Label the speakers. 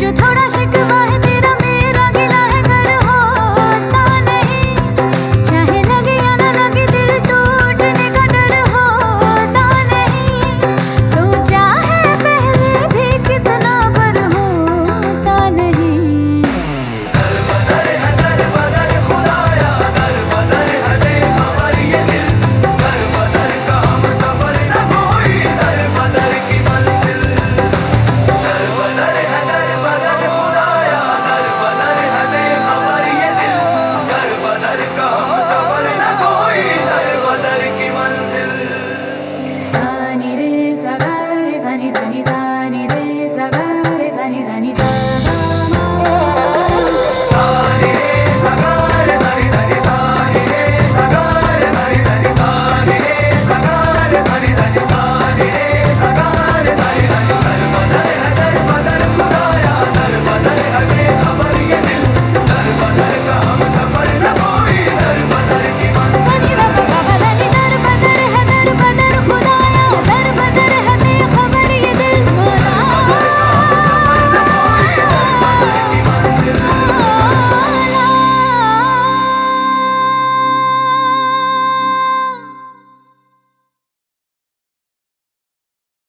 Speaker 1: जो थोड़ा शिकवा है Benny, he's